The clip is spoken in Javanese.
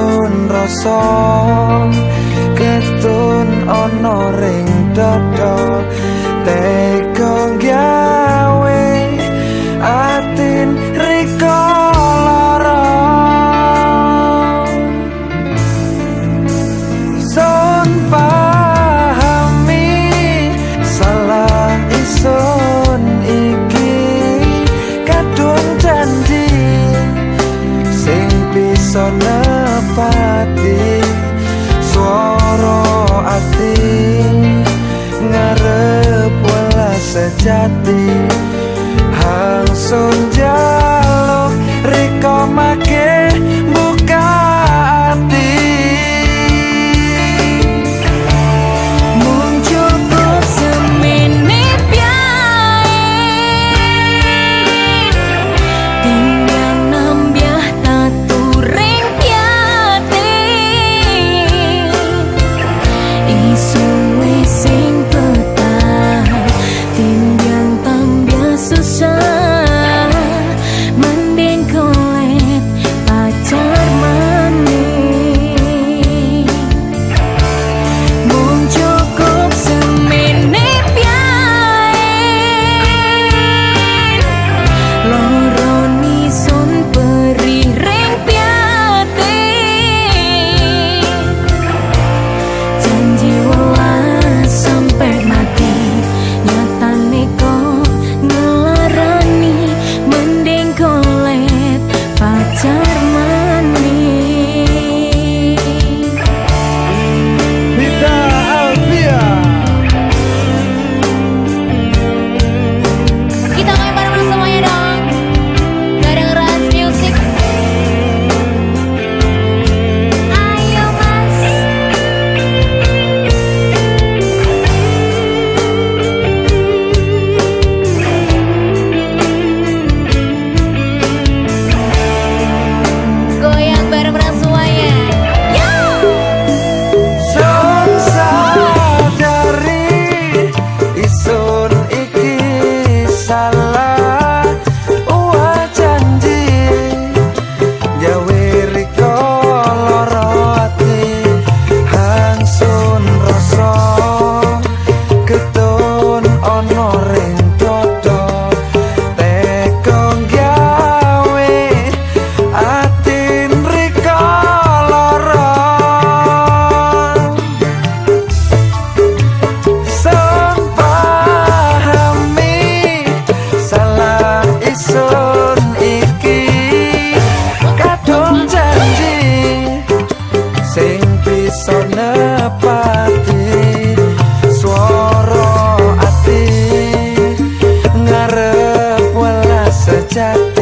ketun rasa ketun ana ring dada. Teko gawe atin riko lara. Son pahami salah iso Sona sifati suara ati ngarep welas sejati. attack